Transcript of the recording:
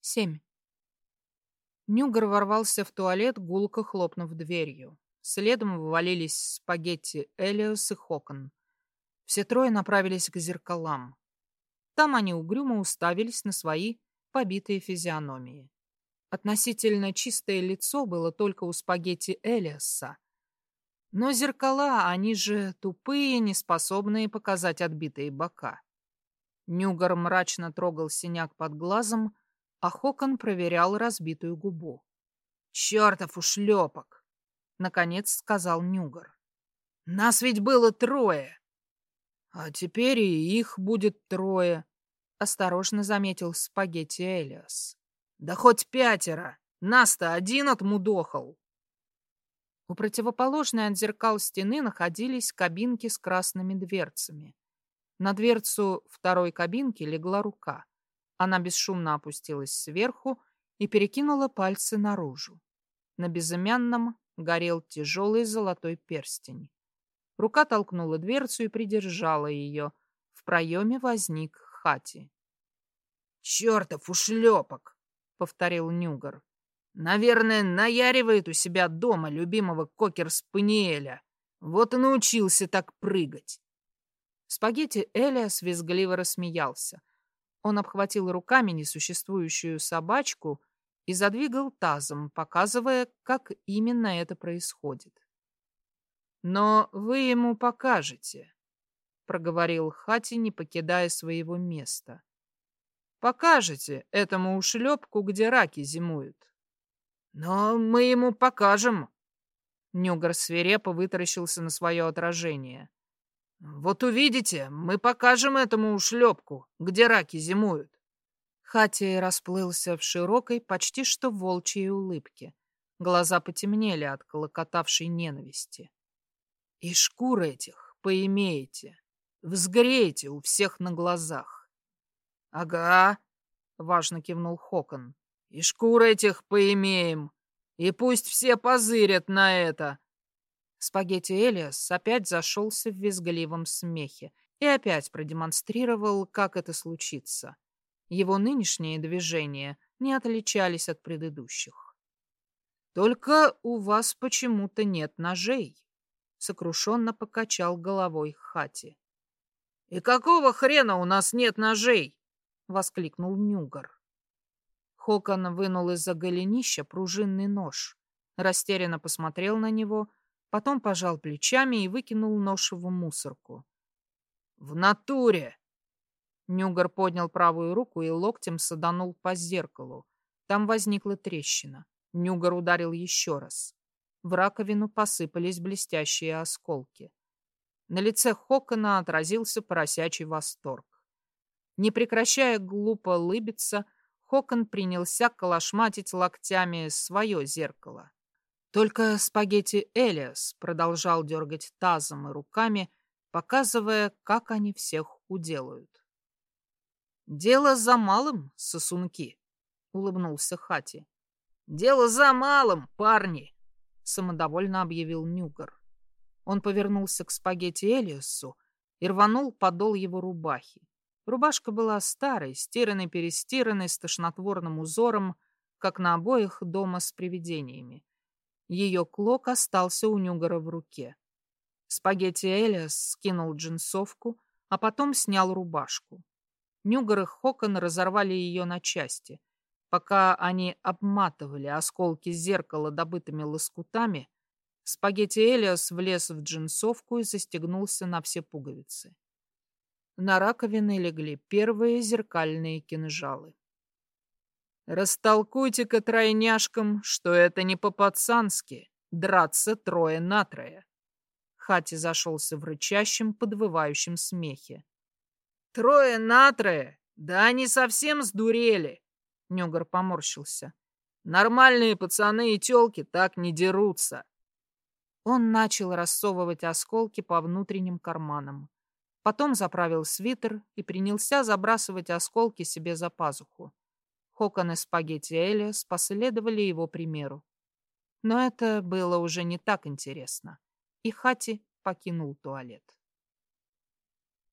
Семь. Нюгар ворвался в туалет, гулко хлопнув дверью. Следом вывалились спагетти Элиос и Хокон. Все трое направились к зеркалам. Там они угрюмо уставились на свои побитые физиономии. Относительно чистое лицо было только у спагетти Элиаса. Но зеркала, они же тупые, неспособные показать отбитые бока. Нюгар мрачно трогал синяк под глазом, а Хокон проверял разбитую губу. «Чертов ушлепок!» — наконец сказал Нюгар. «Нас ведь было трое!» «А теперь и их будет трое», — осторожно заметил спагетти Элиас. «Да хоть пятеро! Нас-то один отмудохал!» У противоположной от зеркал стены находились кабинки с красными дверцами. На дверцу второй кабинки легла рука. Она бесшумно опустилась сверху и перекинула пальцы наружу. На безымянном горел тяжелый золотой перстень. Рука толкнула дверцу и придержала ее. В проеме возник Хати. «Чертов ушлепок!» — повторил Нюгар. «Наверное, наяривает у себя дома любимого кокер-спаниеля. Вот и научился так прыгать». Спагетти Элиас визгливо рассмеялся. Он обхватил руками несуществующую собачку и задвигал тазом, показывая, как именно это происходит. «Но вы ему покажете», — проговорил Хати, не покидая своего места. «Покажете этому ушлепку, где раки зимуют». «Но мы ему покажем», — Нюгар свирепо вытаращился на свое отражение. Вот увидите, мы покажем этому ушлепку, где раки зимуют. Хатия расплылся в широкой, почти что волчьей улыбке. Глаза потемнели от колокотавшей ненависти. И шкуры этих поимеете, взгреете у всех на глазах. — Ага, — важно кивнул Хокон, — и шкуры этих поимеем, и пусть все позырят на это. Спагетти Элиас опять зашелся в визгливом смехе и опять продемонстрировал, как это случится. Его нынешние движения не отличались от предыдущих. «Только у вас почему-то нет ножей», — сокрушенно покачал головой Хати. «И какого хрена у нас нет ножей?» — воскликнул Нюгар. Хокон вынул из-за голенища пружинный нож, растерянно посмотрел на него — Потом пожал плечами и выкинул нож в мусорку. «В натуре!» Нюгар поднял правую руку и локтем саданул по зеркалу. Там возникла трещина. Нюгар ударил еще раз. В раковину посыпались блестящие осколки. На лице Хокона отразился поросячий восторг. Не прекращая глупо лыбиться, Хокон принялся колошматить локтями свое зеркало. Только спагетти Элиас продолжал дергать тазом и руками, показывая, как они всех уделают. «Дело за малым, сосунки», — улыбнулся Хати. «Дело за малым, парни», — самодовольно объявил Нюгар. Он повернулся к спагетти Элиасу и рванул подол его рубахи. Рубашка была старой, стиранной-перестиранной, с тошнотворным узором, как на обоих дома с привидениями. Ее клок остался у Нюгара в руке. Спагетти Элиас скинул джинсовку, а потом снял рубашку. Нюгар и Хокон разорвали ее на части. Пока они обматывали осколки зеркала добытыми лоскутами, спагетти Элиас влез в джинсовку и застегнулся на все пуговицы. На раковины легли первые зеркальные кинжалы. Растолкуйте-ка тройняшкам, что это не по-пацански драться трое на трое. Хати зашелся в рычащем, подвывающем смехе. Трое на трое? Да они совсем сдурели. Нюгар поморщился. Нормальные пацаны и тёлки так не дерутся. Он начал рассовывать осколки по внутренним карманам. Потом заправил свитер и принялся забрасывать осколки себе за пазуху. Хокон и спагетти Элиас последовали его примеру. Но это было уже не так интересно, и Хати покинул туалет.